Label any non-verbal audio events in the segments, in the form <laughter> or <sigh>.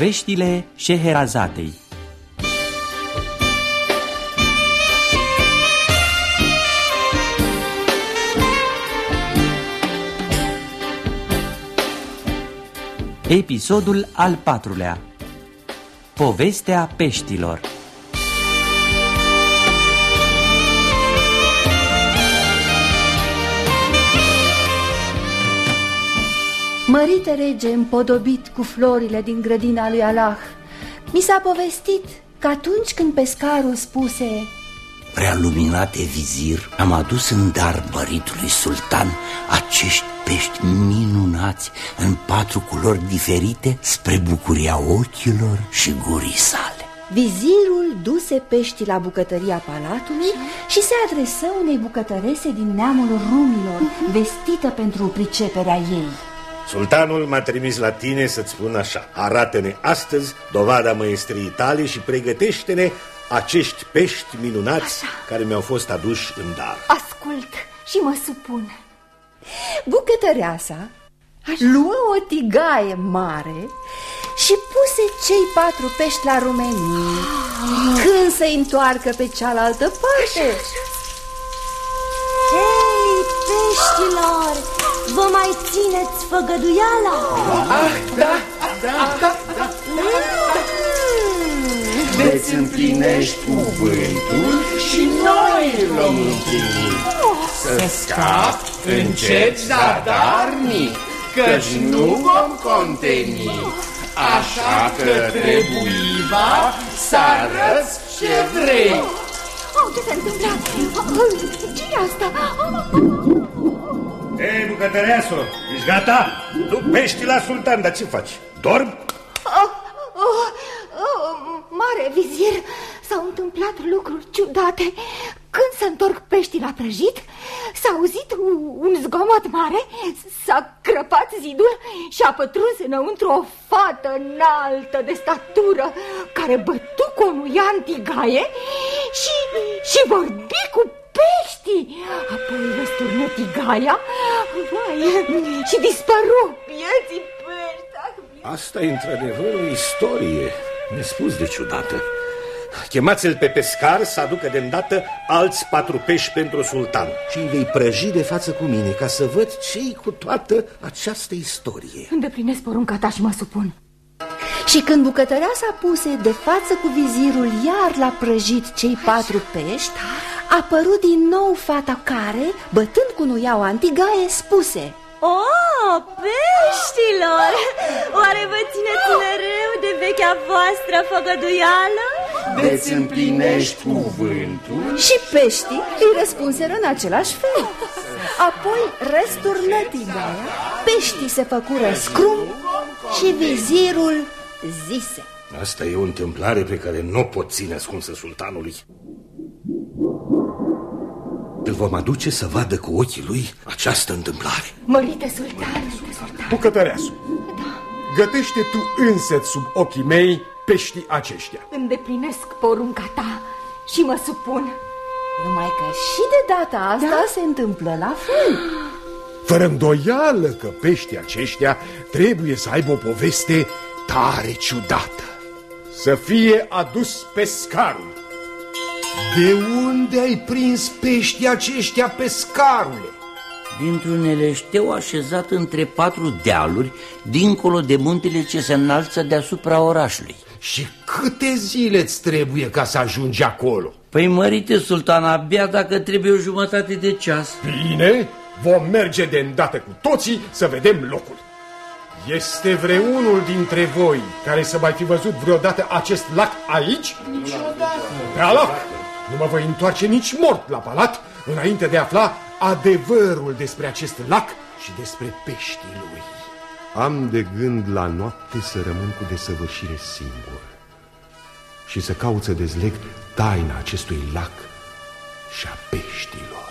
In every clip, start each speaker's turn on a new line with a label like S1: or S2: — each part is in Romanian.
S1: Poveștile Șeherazatei Episodul al patrulea. Povestea peștilor
S2: Mărite rege împodobit cu florile din grădina lui Allah Mi s-a povestit că atunci când pescarul spuse
S3: Prea luminate vizir, am adus în dar măritului sultan acești pești minunați în patru culori diferite spre bucuria ochilor și gurii sale.
S2: Vizirul duse peștii la bucătăria palatului și se adresă unei bucătărese din neamul rumilor, vestită pentru priceperea ei.
S4: Sultanul m-a trimis la tine să-ți spun așa. Arată-ne astăzi dovada măestriei tale și pregătește-ne acești pești minunați așa. care mi-au fost aduși în dar.
S2: Ascult și mă supun. Bucătăreasa luă o tigaie mare și puse cei patru pești la rumenii Când se întoarcă pe cealaltă parte.
S5: Hei, peștilor, vă mai țineți făgăduiala?
S6: Ah, da, da, da, da, da. Veți împlinești cuvântul și noi îl vom împlini Să scap încet zadarnic, căci nu vom conteni Așa că trebuiva să arăți ce vrei
S5: Oh, ce se întâmplă? ce e asta?
S4: Ei, bucătăreaso, ești gata? Tu pești la sultan, dar ce faci? Dorm?
S5: Oh, oh, oh, mare vizir, s-au întâmplat lucruri ciudate. Când se întorc peștii la prăjit, s-a auzit un zgomot mare, s-a crăpat zidul și a pătruns înăuntru o fată înaltă de statură care bătu conuia în tigaie și, și vorbi cu peștii. Apoi răsturnă tigaia vai, și dispăru vieții pești.
S4: Asta e într-adevăr o istorie nespus de ciudată. Chemați-l pe pescar să aducă de îndată alți patru pești pentru sultan Și îi vei prăji de față cu mine ca să văd ce cu toată această istorie
S5: Îndeplinesc porunca ta și mă supun
S2: Și când bucătăreasa puse de față cu vizirul iar la prăjit cei patru pești A apărut din nou fata care, bătând cu nuiaua antigaie, spuse
S5: Oh, peștilor! Oare vă țineți mereu de vechea voastră făgăduială?
S6: Veți împlinești cuvântul
S2: Și peștii îi răspunseră în același fel Apoi răsturnă tigaia, peștii se făcură scrum și vizirul zise
S4: Asta e o întâmplare pe care nu o pot ține ascunsă sultanului îl vom aduce să vadă cu ochii lui această întâmplare
S5: Mărite sultan, sultan.
S7: Bucătăreasu, da. gătește tu însă sub ochii mei peștii aceștia
S5: Îndeplinesc porunca ta și mă supun
S2: Numai că și de data asta da? se întâmplă la fel
S7: Fără îndoială că peștii aceștia trebuie să aibă o poveste tare ciudată Să fie adus pescarul
S8: de unde ai prins peștii aceștia, pescarule?
S3: Dintr-un eleșteu așezat între patru dealuri, dincolo de muntele ce se înalță deasupra orașului.
S8: Și câte zile îți trebuie ca să ajungi acolo?
S3: Păi, mărite, sultan, abia dacă trebuie o jumătate de ceas.
S7: Bine, vom merge de îndată cu toții să vedem locul. Este vreunul dintre voi care să mai fi văzut vreodată acest lac aici?
S6: Niciodată.
S7: Pe alac! Nu mă voi întoarce nici mort la palat înainte de a afla adevărul despre acest lac și despre peștii lui.
S9: Am de gând la noapte să rămân cu desăvârșire singur și să caut să dezleg taina acestui lac și a peștilor.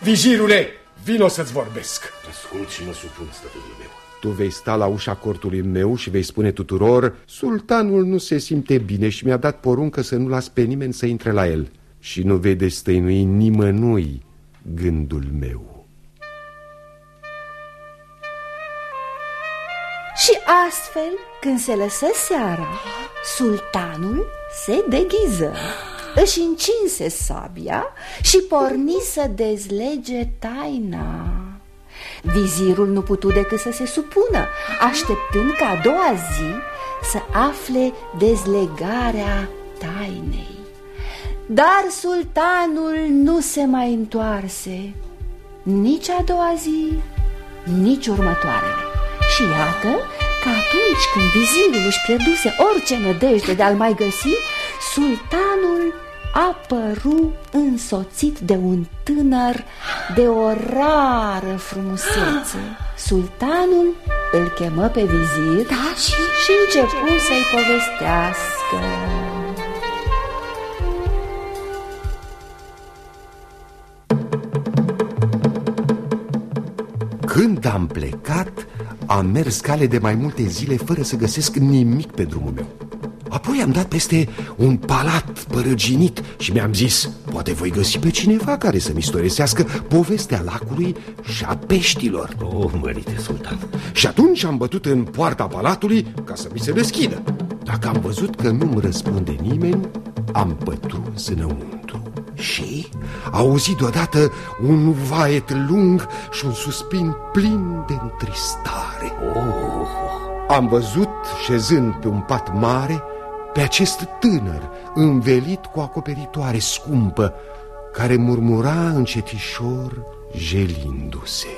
S7: Vizirule, vino să-ți vorbesc.
S4: Ascult și mă supun, stăpânul meu.
S9: Tu vei sta la ușa cortului meu și vei spune tuturor Sultanul nu se simte bine și mi-a dat poruncă să nu las pe nimeni să intre la el Și nu vei destăinui nimănui gândul meu.
S2: Și Astfel, când se lăsă seara, sultanul se deghiză. Își încinse sabia și porni să dezlege taina. Vizirul nu putu decât să se supună Așteptând ca a doua zi să afle dezlegarea tainei Dar sultanul nu se mai întoarse Nici a doua zi, nici următoarele. Și iată că atunci când vizirul își pierduse orice nădejde de a-l mai găsi Sultanul apăru însoțit de un tânăr de o rară frumusețe. Sultanul îl chemă pe vizir
S5: da, și...
S2: și începu să-i povestească
S9: Când am plecat, am mers cale de mai multe zile fără să găsesc nimic pe drumul meu. Apoi am dat peste un palat părăginit și mi-am zis Poate voi găsi pe cineva care să-mi istoresească povestea lacului și a peștilor.
S4: Oh, mărite sultan.
S9: Și atunci am bătut în poarta palatului ca să mi se deschidă. Dacă am văzut că nu-mi răspunde nimeni, am pătruns înăuntru și auzit deodată un vaet lung și un suspin plin de întristare oh. Am văzut, șezând pe un pat mare, pe acest tânăr învelit cu acoperitoare scumpă care murmura încetișor jelindu-se.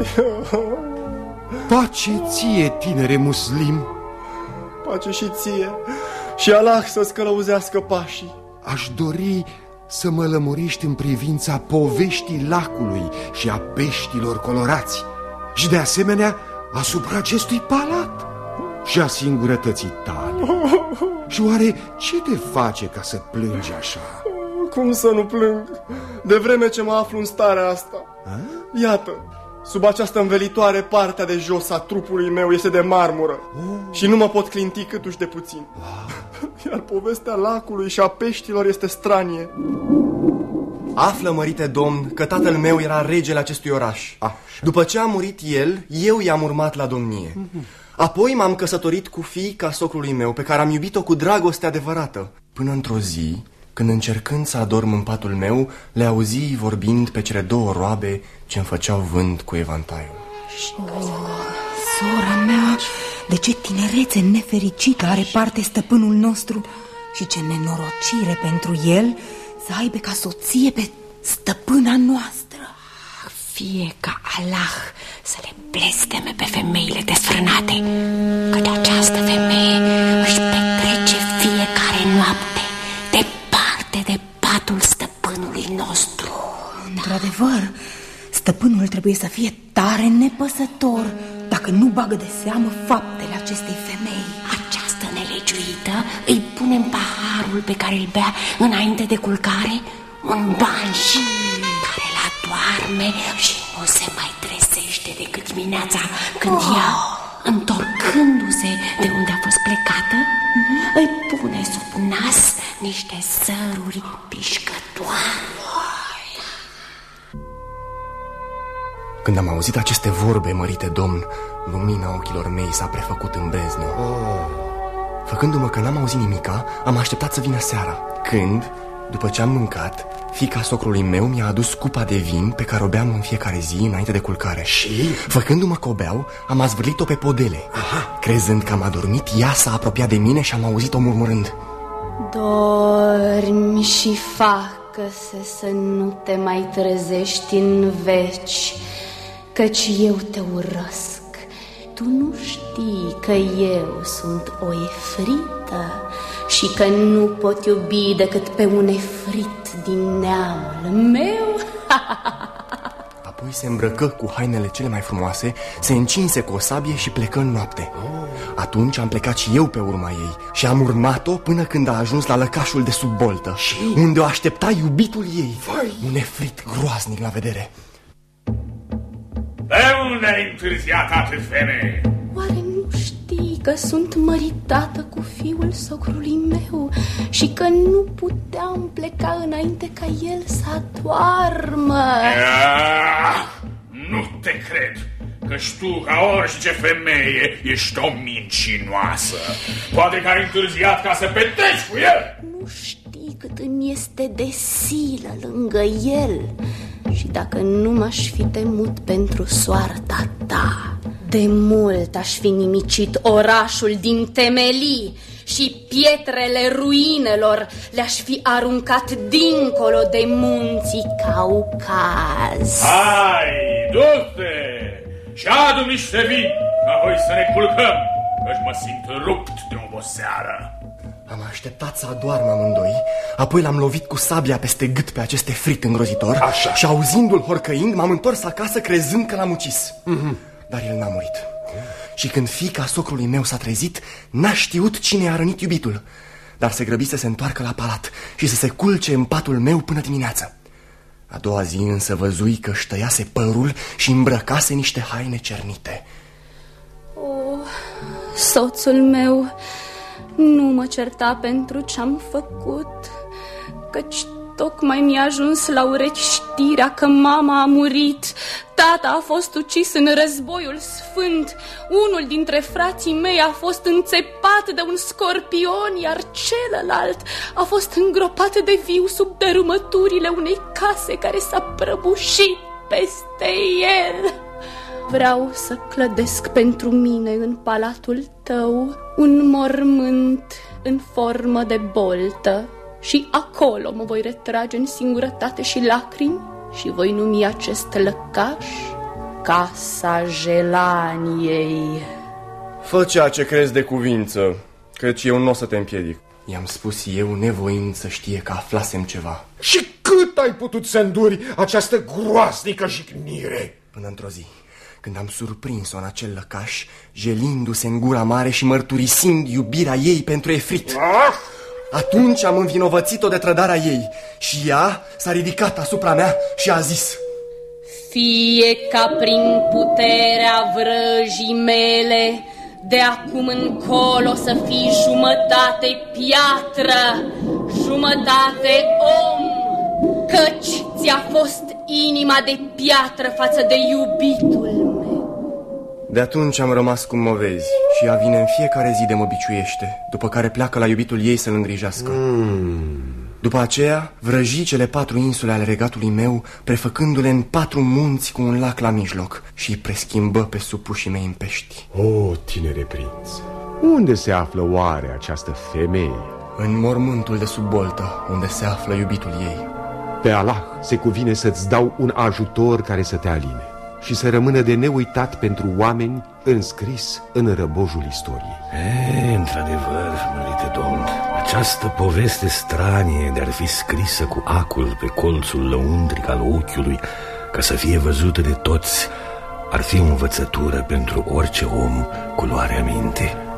S9: <laughs> Pace ție, tinere muslim!
S10: Pace și ție și Allah să-ți călăuzească pașii.
S9: Aș dori să mă lămuriști în privința poveștii lacului și a peștilor colorați și de asemenea asupra acestui palat și a singurătății tale. <laughs> Și oare ce te face ca să plângi așa?
S10: Cum să nu plâng? De vreme ce mă aflu în starea asta. A? Iată, sub această învelitoare partea de jos a trupului meu este de marmură oh. și nu mă pot clinti câtuși de puțin. Ah. <laughs> Iar povestea lacului și a peștilor este stranie. Află, mărite domn, că tatăl meu era regele acestui oraș. Așa. După ce a murit el, eu i-am urmat la domnie. Apoi m-am căsătorit cu fiica socrului meu, pe care am iubit-o cu dragoste adevărată. Până într-o zi, când încercând să adorm în patul meu, le auzi vorbind pe cele două roabe ce-mi făceau vânt cu evantaiul.
S11: Oh, sora mea, de ce tinerețe nefericită are parte stăpânul nostru și ce nenorocire pentru el să aibă ca soție pe stăpâna noastră.
S12: Fie ca Allah să le blesteme pe femeile desfrânate, că de această femeie își petrece de patul stăpânului nostru.
S11: Într-adevăr, stăpânul trebuie să fie tare nepăsător dacă nu bagă de seamă faptele acestei femei.
S12: Această nelegiuită îi pune în paharul pe care îl bea înainte de culcare un banș care la doarme și nu se mai trezește decât dimineața când oh. ea, întorcându-se de unde a fost plecată, mm -hmm. îi pune sub nas niște săruri pișcătoare.
S10: Când am auzit aceste vorbe, mărite domn, lumina ochilor mei s-a prefăcut în beznă. Oh. Făcându-mă că n-am auzit nimica, am așteptat să vină seara. Când, după ce am mâncat, fica socrului meu mi-a adus cupa de vin pe care o beam în fiecare zi înainte de culcare.
S9: Și?
S10: Făcându-mă că o beau, am azvârlit-o pe podele. Aha. Crezând că am adormit, ea s-a apropiat de mine și am auzit-o murmurând.
S13: Dormi și facă-se să nu te mai trezești în veci căci eu te urăsc. Tu nu știi că eu sunt o efrită și că nu pot iubi decât pe un efrit din neamul meu? <laughs>
S10: Apoi se îmbrăcă cu hainele cele mai frumoase, se încinse cu o sabie și plecă în noapte. Oh. Atunci am plecat și eu pe urma ei și am urmat-o până când a ajuns la lăcașul de sub boltă, și? unde o aștepta iubitul ei, Vai. un efrit groaznic la vedere.
S14: De unde ai întârziat atât, femeie?
S13: Oare nu știi că sunt măritată cu fiul socrului meu și că nu puteam pleca înainte ca el să adoarmă?
S14: Nu te cred Căci tu, ca orice femeie, ești o mincinoasă. Poate că ai întârziat ca să petreci cu el.
S13: Nu știi cât îmi este de silă lângă el. Și dacă nu m-aș fi temut pentru soarta ta De mult aș fi nimicit orașul din temelii și pietrele ruinelor le-aș fi aruncat dincolo de munții Caucaz.
S14: Hai, du-te și adu niște vin, apoi să ne culcăm, căci mă simt rupt de oboseară.
S10: Am așteptat să adoarmă amândoi, apoi l-am lovit cu sabia peste gât pe acest efrit îngrozitor
S9: Așa.
S10: și auzindu-l horcăind, m-am întors acasă crezând că l-am ucis.
S9: Mhm.
S10: Dar el n-a murit. Și când fica socrului meu s-a trezit, n-a știut cine i-a rănit iubitul, dar se grăbi să se întoarcă la palat și să se culce în patul meu până dimineață. A doua zi însă văzui că își tăiase părul și îmbrăcase niște haine cernite.
S13: Oh, soțul meu nu mă certa pentru ce-am făcut, căci tocmai mi-a ajuns la urechi știrea că mama a murit, tata a fost ucis în războiul sfânt, unul dintre frații mei a fost înțepat de un scorpion, iar celălalt a fost îngropat de viu sub dărâmăturile unei case care s-a prăbușit peste el. Vreau să clădesc pentru mine în palatul tău un mormânt în formă de boltă și acolo mă voi retrage în singurătate și lacrimi și voi numi acest lăcaș Casa Gelaniei.
S10: Fă ceea ce crezi de cuvință, căci eu nu o să te împiedic. I-am spus eu, nevoind să știe că aflasem ceva.
S9: Și cât ai putut să înduri această groasnică jignire?
S10: Până într-o zi, când am surprins-o în acel lăcaș, jelindu-se în gura mare și mărturisind iubirea ei pentru Efrit.
S9: Ah!
S10: Atunci am învinovățit-o de trădarea ei și ea s-a ridicat asupra mea și a zis
S13: Fie ca prin puterea vrăjii mele, de acum încolo să fii jumătate piatră, jumătate om, căci ți-a fost inima de piatră față de iubitul meu.
S10: De atunci am rămas cum mă vezi și ea vine în fiecare zi de mă biciuiește, după care pleacă la iubitul ei să-l îngrijească.
S9: Mm.
S10: După aceea, vrăji cele patru insule ale regatului meu, prefăcându-le în patru munți cu un lac la mijloc și îi preschimbă pe supușii mei în pești.
S9: O, tinere prinț, unde se află oare această femeie?
S10: În mormântul de sub boltă, unde se află iubitul ei.
S9: Pe Allah se cuvine să-ți dau un ajutor care să te aline și să rămână de neuitat pentru oameni înscris în răbojul istoriei.
S4: E, într-adevăr, mărite domn, această poveste stranie de ar fi scrisă cu acul pe colțul lăuntric al ochiului, ca să fie văzută de toți, ar fi o învățătură pentru orice om cu luare minte.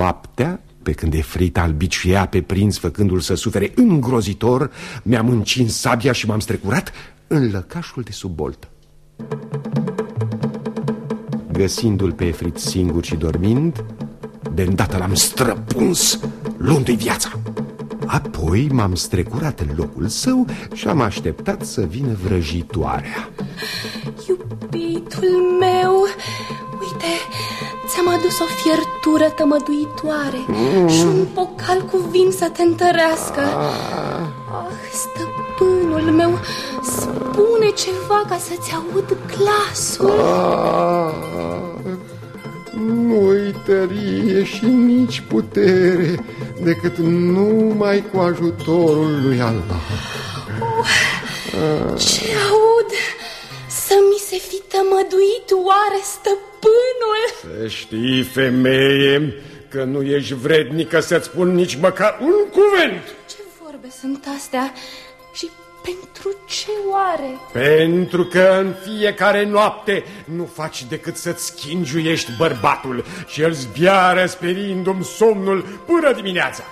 S9: Noaptea, pe când Efrita îl biciuia pe prinț făcându-l să sufere îngrozitor, mi-am încins sabia și m-am strecurat în lăcașul de sub boltă. Găsindu-l pe Efrit singur și dormind, de îndată l-am străpuns, luându-i viața. Apoi m-am strecurat în locul său și am așteptat să vină vrăjitoarea.
S13: O fiertură tămăduitoare
S9: Mm.
S13: și un pocal cu vin să te întărească. Ah, stăpânul meu, spune ceva ca să-ți aud glasul.
S9: Ah, nu-i tărie și nici putere decât numai cu ajutorul lui Allah. Ah.
S13: Ce aud? Să mi se fi tămăduit oare stăpânul?
S9: Să știi, femeie, că nu ești vrednică să-ți spun nici măcar un cuvânt.
S13: Ce vorbe sunt astea? Și pentru ce oare?
S9: Pentru că în fiecare noapte nu faci decât să-ți schingiuiești bărbatul și el zbiară speriindu-mi somnul până dimineața.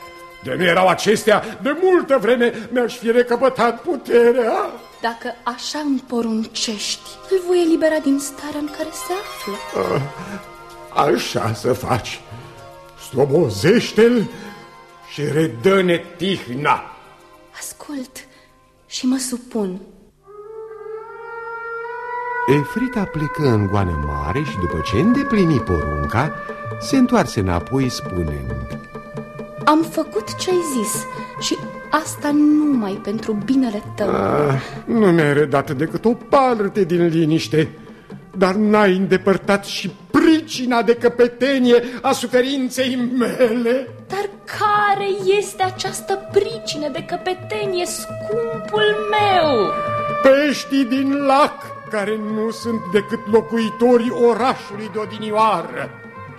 S9: De nu erau acestea, de multă vreme mi-aș fi recăpătat puterea.
S13: Dacă așa îmi poruncești, îl voi elibera din starea în care se află.
S9: Ah, Așa să faci.
S7: slobozește-l și redă-ne tihna.
S13: Ascult și mă supun.
S9: Efrita plecă în goană mare și după ce îndeplini porunca, se întoarse înapoi spunând
S13: Am făcut ce-ai zis și asta numai pentru binele tău
S7: ah, Nu mi-ai redat decât o parte din liniște Dar n-ai îndepărtat și pricina de căpetenie a suferinței mele
S13: Dar care este această pricină de căpetenie, scumpul meu?
S7: Peștii din lac care nu sunt decât locuitorii orașului de odinioară.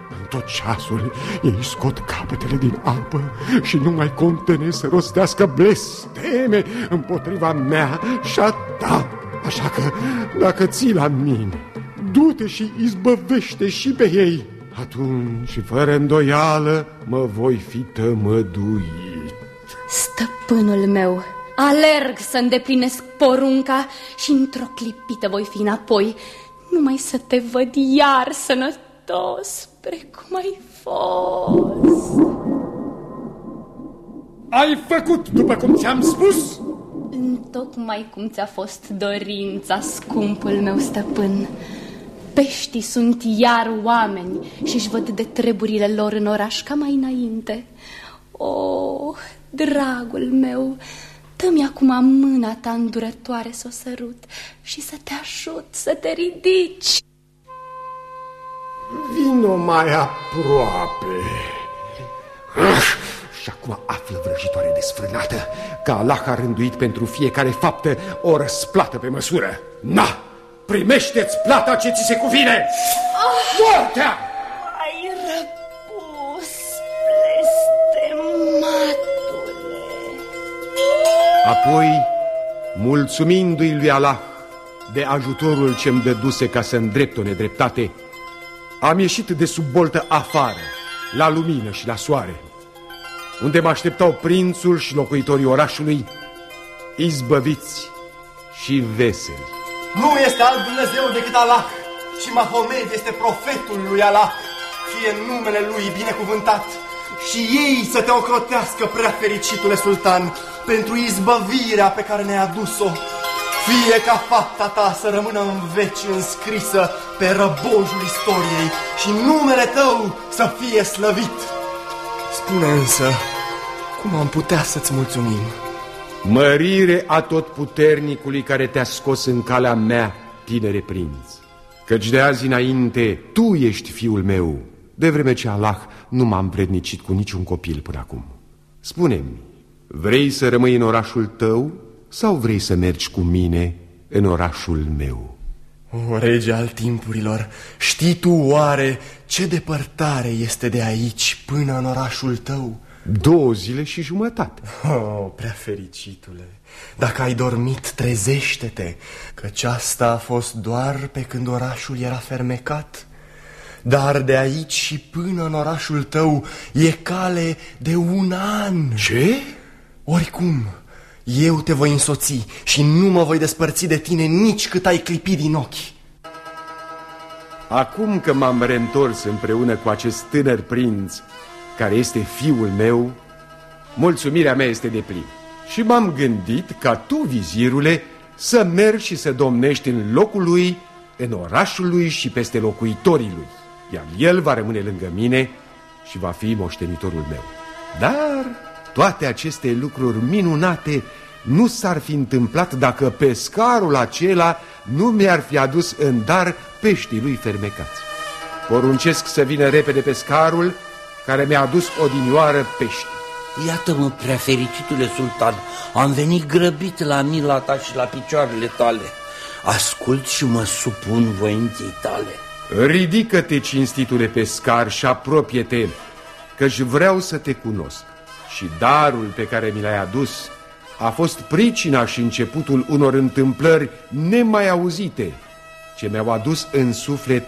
S7: În tot ceasul ei scot capetele din apă și nu mai contene să rostească blesteme împotriva mea și a ta. Așa că, dacă ții la mine, du-te și izbăvește și pe ei. Atunci, fără îndoială, mă voi fi tămăduit.
S13: Stăpânul meu, Alerg să îndeplinesc porunca și într-o clipită voi fi înapoi, numai să te văd iar sănătos, precum ai fost.
S7: Ai făcut după cum ți-am spus?
S13: Tocmai cum ți-a fost dorința, scumpul meu stăpân. Peștii sunt iar oameni și își văd de treburile lor în oraș ca mai înainte. O, oh, dragul meu, Dă-mi acum mâna ta îndurătoare să o sărut și să te ajut să te ridici.
S7: Vino mai aproape. Și acum află vrăjitoare desfrânată că Allah a rânduit pentru fiecare faptă o răsplată pe măsură. Na, primește-ți plata ce ți se cuvine! Ah! Moartea!
S13: Ai răpus, blestemat!
S9: Apoi, mulțumindu-i lui Allah de ajutorul ce-mi dăduse ca să îndrept o nedreptate, am ieșit de sub boltă afară, la lumină și la soare, unde mă așteptau prințul și locuitorii orașului, izbăviți și veseli.
S10: Nu este alt Dumnezeu decât Allah și Mahomed este profetul lui Allah, fie numele lui binecuvântat și ei să te ocrotească, prea fericitule sultan, pentru izbăvirea pe care ne-a adus-o. Fie ca fapta ta să rămână în veci înscrisă pe răbojul istoriei și numele tău să fie slăvit. Spune însă, cum am putea să-ți mulțumim?
S9: Mărire a tot puternicului care te-a scos în calea mea, tinere prinț. Căci de azi înainte, tu ești fiul meu, de vreme ce Allah nu m-am vrednicit cu niciun copil până acum. Spune-mi, vrei să rămâi în orașul tău sau vrei să mergi cu mine în orașul meu?
S10: O, rege al timpurilor, știi tu oare ce depărtare este de aici până în orașul tău?
S9: Două zile și jumătate.
S10: Oh, prea fericitule, dacă ai dormit, trezește-te, căci asta a fost doar pe când orașul era fermecat. Dar de aici și până în orașul tău e cale de un an.
S9: Ce?
S10: Oricum, eu te voi însoți și nu mă voi despărți de tine nici cât ai clipi din ochi.
S9: Acum că m-am reîntors împreună cu acest tânăr prinț, care este fiul meu, mulțumirea mea este de plin. Și m-am gândit ca tu, vizirule, să mergi și să domnești în locul lui, în orașul lui și peste locuitorii lui iar el va rămâne lângă mine și va fi moștenitorul meu. Dar toate aceste lucruri minunate nu s-ar fi întâmplat dacă pescarul acela nu mi-ar fi adus în dar peștii lui fermecați. Poruncesc să vină repede pescarul care mi-a adus odinioară pești.
S3: Iată-mă, prea fericitule sultan, am venit grăbit la mila ta și la picioarele tale. Ascult și mă supun voinței tale.
S9: Ridică-te, cinstitule pescar, și apropie-te, căci vreau să te cunosc. Și darul pe care mi l-ai adus a fost pricina și începutul unor întâmplări nemai auzite, ce mi-au adus în suflet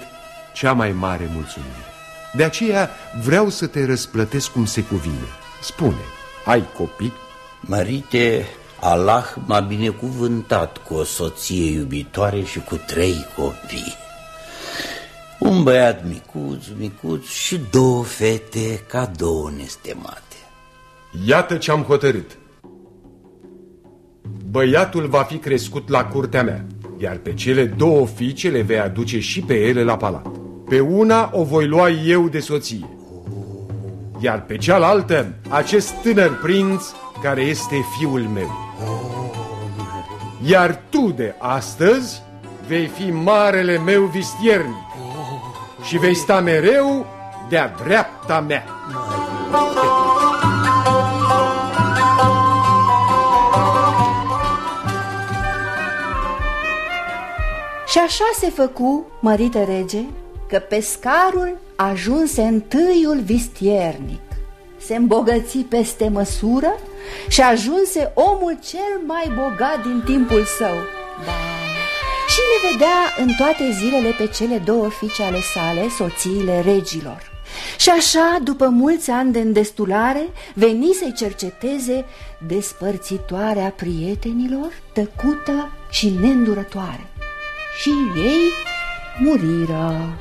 S9: cea mai mare mulțumire. De aceea vreau să te răsplătesc cum se cuvine. Spune, ai copii?
S3: Mărite, Allah m-a binecuvântat cu o soție iubitoare și cu trei copii. Un băiat micuț, micuț și două fete ca două nestemate
S9: Iată ce-am hotărât. Băiatul va fi crescut la curtea mea Iar pe cele două fiice le vei aduce și pe ele la palat. Pe una o voi lua eu de soție Iar pe cealaltă acest tânăr prinț care este fiul meu. Iar tu de astăzi vei fi marele meu vistiernic Și vei sta mereu de-a dreapta mea
S2: Și așa se făcu, mărite rege, că pescarul ajunse întâiul vistiernic. Se îmbogăți peste măsură și ajunse omul cel mai bogat din timpul său. Da. Și le vedea în toate zilele pe cele două fiice ale sale, soțiile regilor. Și așa, după mulți ani de îndestulare, veni să-i cerceteze despărțitoarea prietenilor, tăcută și neîndurătoare și ei muriră.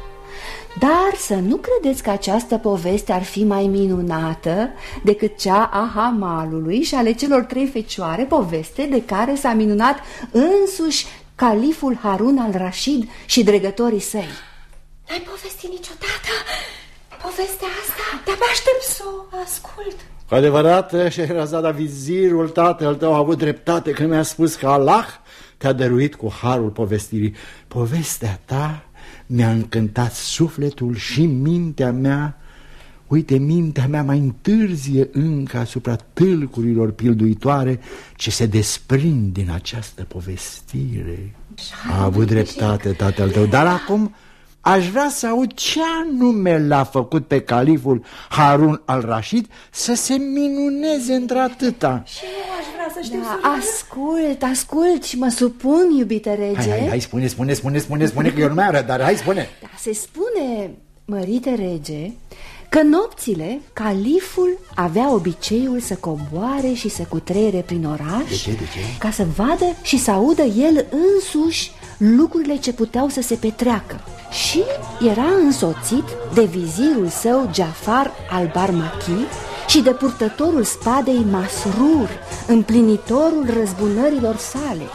S2: Dar să nu credeți că această poveste ar fi mai minunată decât cea a Hamalului și ale celor trei fecioare, poveste de care s-a minunat însuși califul Harun al Rashid și dregătorii săi.
S5: N-ai povestit niciodată povestea asta? Te-abia aștept să o ascult.
S15: Cu adevărat, Șehrazada, vizirul tatăl tău a avut dreptate când mi-a spus că Allah te-a dăruit cu harul povestirii. Povestea ta mi-a încântat sufletul și mintea mea. Uite, mintea mea mai întârzie încă asupra tâlcurilor pilduitoare ce se desprind din această povestire. A avut dreptate tatăl tău, dar acum Aș vrea să aud ce anume l-a făcut pe califul Harun al Rashid să se minuneze într-atâta.
S5: Și eu aș vrea să știu
S2: da,
S5: să
S2: Ascult, ascult și mă supun, iubite rege.
S15: Hai, hai, hai, spune, spune, spune, spune, spune că eu nu mai arăt, dar hai, spune.
S2: Da, se spune, mărite rege, că nopțile califul avea obiceiul să coboare și să cutreiere prin oraș
S15: De ce, de ce?
S2: ca să vadă și să audă el însuși lucrurile ce puteau să se petreacă și era însoțit de vizirul său Jafar al Barmachi și de purtătorul spadei Masrur, împlinitorul răzbunărilor sale.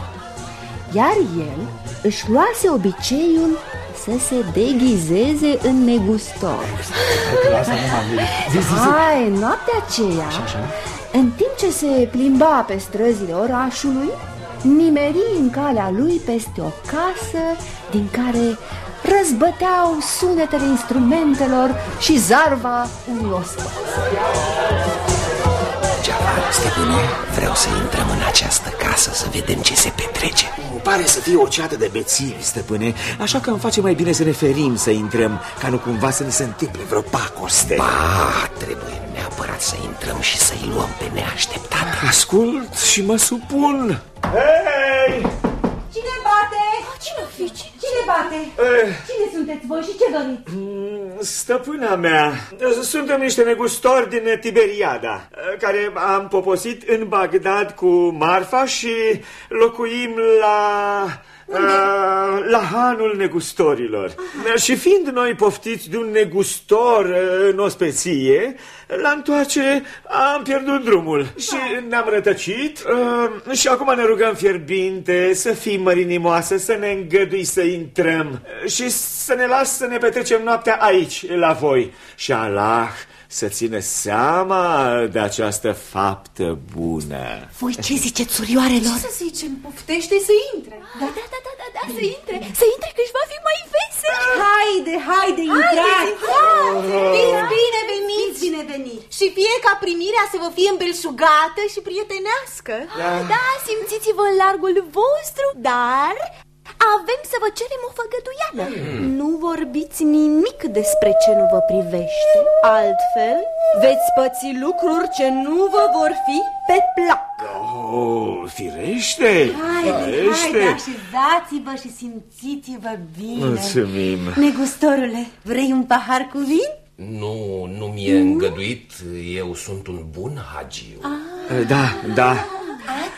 S2: Iar el își luase obiceiul să se deghizeze în negustor. Hai, noaptea aceea, în timp ce se plimba pe străzile orașului, nimeri în calea lui peste o casă din care răzbăteau sunetele instrumentelor și zarva unui ospăț.
S16: Jafar, stăpâne, vreau să intrăm în această casă să vedem ce se petrece
S17: Pare să fie o ceată de bețivi, stăpâne Așa că îmi face mai bine să ne ferim să intrăm Ca nu cumva să ne se întâmple vreo pacoste
S16: Ba, trebuie neapărat să intrăm și să-i luăm pe neașteptate
S17: Ascult și mă supun
S11: Hei! Cine bate?
S5: Cine fi?
S11: Cine bate?
S17: Eh.
S11: Cine sunteți voi și ce doriți?
S17: Stăpâna mea, suntem niște negustori din Tiberiada Care am poposit în Bagdad cu marfa și locuim la... Uh, la hanul negustorilor. Aha. Și fiind noi poftiți de un negustor uh, în ospeție La întoarce am pierdut drumul. Și ne-am rătăcit uh, Și acum ne rugăm fierbinte Să fim mărinimoase Să ne îngădui să intrăm. Și să ne las să ne petrecem noaptea aici La voi. Și Allah să țină seama de această faptă bună.
S11: Voi ce ziceți, surioarelor?
S5: Ce să zicem? Poftește să intre. Da, da, da, da, da, da să intre Să intre că își va fi mai vesel.
S11: Haide, haide, intrați.
S5: Fiți bine veniți Bine venit Și fie ca primirea să vă fie îmbelșugată și prietenească.
S17: Da.
S5: Da, simțiți-vă în largul vostru Dar avem să vă cerem o făgăduială. Nu vorbiți nimic despre ce nu vă privește. Altfel veți păți lucruri ce nu vă vor fi pe plac.
S17: Oh, firește,
S11: Haide,
S17: firește.
S11: haide, așezați-vă și simțiți-vă bine.
S17: Mulțumim.
S11: Negustorule, vrei un pahar cu vin?
S16: Nu, nu mi-e îngăduit, eu sunt un bun hagiu.
S17: Da, da.
S11: Atunci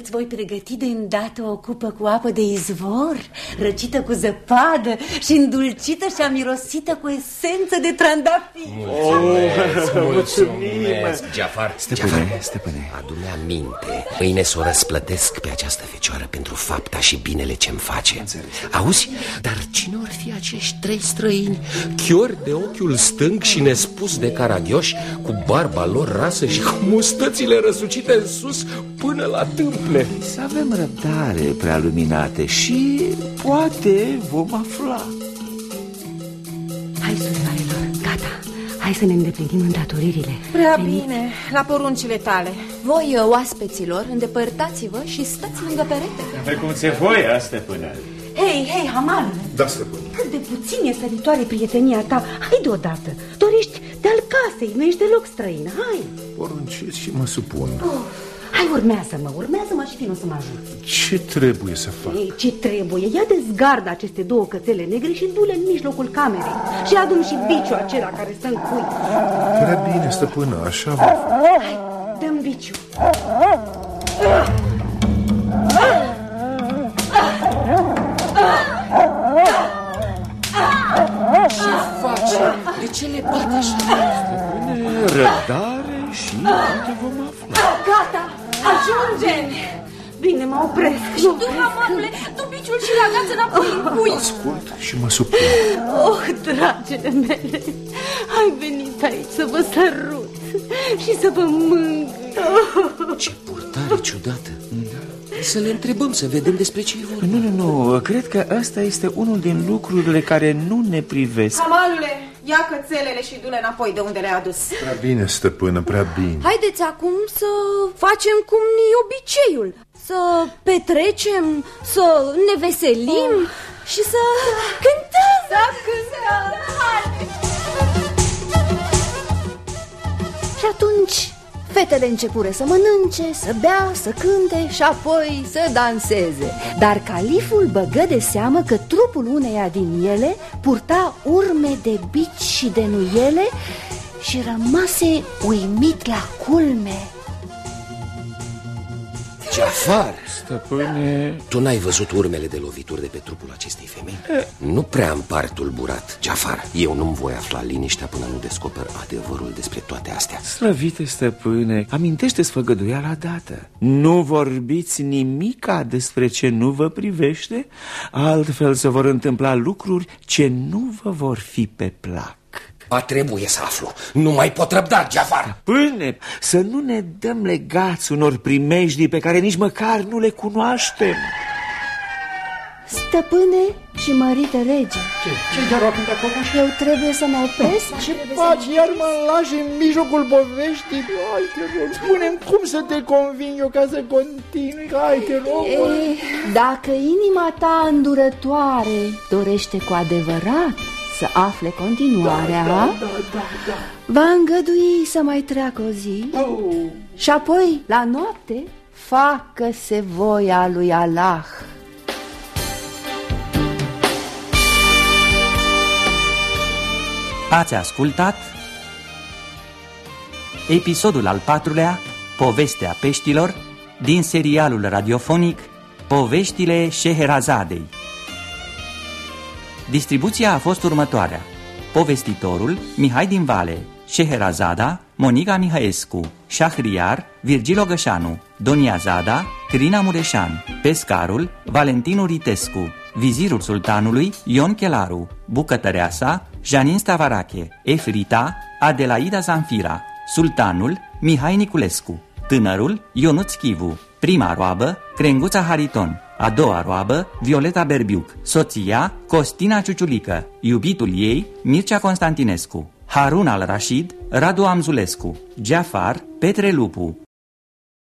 S5: Îți voi pregăti de îndată o cupă cu apă de izvor, răcită cu zăpadă și îndulcită și amirosită cu esență de trandafiri.
S16: Mulțumesc, <laughs> mulțumesc, Jafar.
S18: Stăpâne,
S16: Jafar,
S18: stăpâne.
S16: Adu-mi aminte. Mâine să o răsplătesc pe această fecioară pentru fapta și binele ce-mi face. Auzi? Dar cine or fi acești trei străini? Chiori de ochiul stâng și nespus de caragioși, cu barba lor rasă și cu mustățile răsucite în sus până la tâmple.
S18: Să avem răbdare, prea luminate, și poate vom afla.
S2: Hai, surioarelor, gata. Hai să ne îndeplinim îndatoririle.
S5: Prea
S2: Veniți.
S5: bine, la poruncile tale.
S19: Voi, oaspeților, îndepărtați-vă și stați lângă perete.
S17: Pe cum se voia, stăpână.
S2: Hei, hei, Hamanule,
S20: Da, stăpâne.
S2: cât de puțin e săritoare prietenia ta. Hai deodată. Dorești de-al casei, nu ești deloc străin. Hai.
S21: Porunciți și mă supun.
S2: Hai, urmează-mă, urmează-mă și vino să mă ajut.
S21: Ce trebuie să fac?
S2: Ei, ce trebuie? Ia de zgardă aceste două cățele negre și du-le în mijlocul camerei. Și adu și biciul acela care stă în cui.
S21: Prea bine, stăpână, așa va fi.
S2: Hai, dăm biciul.
S16: Ce face? De ce le bate așa?
S21: Răbdare și poate vom afla.
S5: Gata, ajungem!
S2: Bine, mă opresc.
S5: Și tu, Hamanule, tu biciul și l-agați înapoi în cui.
S21: Ascult și mă supun.
S2: Oh, dragele mele, ai venit aici să vă sărut și să vă mângâi.
S16: Ce purtare ciudată. Să le întrebăm, să vedem despre ce e vorba.
S18: Nu, nu, nu, cred că ăsta este unul din lucrurile care nu ne privesc.
S5: Hamanule, ia cățelele și du-le înapoi de unde le-ai adus.
S21: Prea bine, stăpână, prea bine.
S19: Haideți acum să facem cum e obiceiul. Să petrecem, să ne veselim și să cântăm. Să cântăm.
S2: Și atunci fetele începură să mănânce, să bea, să cânte și apoi să danseze. Dar califul băgă de seamă că trupul uneia din ele purta urme de bici și de nuiele și rămase uimit la culme.
S16: Jafar,
S21: Stăpâne...
S16: tu n-ai văzut urmele de lovituri de pe trupul acestei femei? Nu prea îmi par tulburat, Jafar. Eu nu-mi voi afla liniștea până nu descoper adevărul despre toate astea.
S18: Slăvite stăpâne, amintește-ți făgăduiala dată. Nu vorbiți nimica despre ce nu vă privește, altfel se vor întâmpla lucruri ce nu vă vor fi pe plac.
S16: Ba trebuie să aflu. Nu mai pot răbda, Jafar.
S18: Pâne, să nu ne dăm legați unor primejdii pe care nici măcar nu le cunoaștem.
S2: Stăpâne și mărite rege,
S15: Ce? Ce-i de de acolo?
S2: eu trebuie să mă opresc?
S15: Ce faci? Iar mă lași în mijlocul poveștii? Hai, te rog, spune cum să te conving eu ca să continui? Hai, te rog.
S2: Ei, dacă inima ta îndurătoare dorește cu adevărat să afle continuarea,
S15: Da, da, da, da.
S2: va îngădui să mai treacă o zi
S15: Oh.
S2: și apoi, la noapte, facă-se voia lui Allah.
S1: Ați ascultat episodul al patrulea, Povestea peștilor, din serialul radiofonic Poveștile Șeherazadei. Distribuția a fost următoarea. Povestitorul Mihai din Vale, Șeherazada, Monica Mihaescu, Șahriar, Virgil Ogășanu, Donia Zada, Crina Mureșan, Pescarul, Valentin Ritescu, Vizirul Sultanului, Ion Chelaru, Bucătăreasa, Janin Stavarache, Efrita, Adelaida Zanfira, Sultanul, Mihai Niculescu, Tânărul, Ionuț Chivu, Prima roabă, Crenguța Hariton, a doua roabă, Violeta Berbiuc, soția, Costina Ciuciulică, iubitul ei, Mircea Constantinescu, Harun al Rashid, Radu Amzulescu, Jafar, Petre Lupu,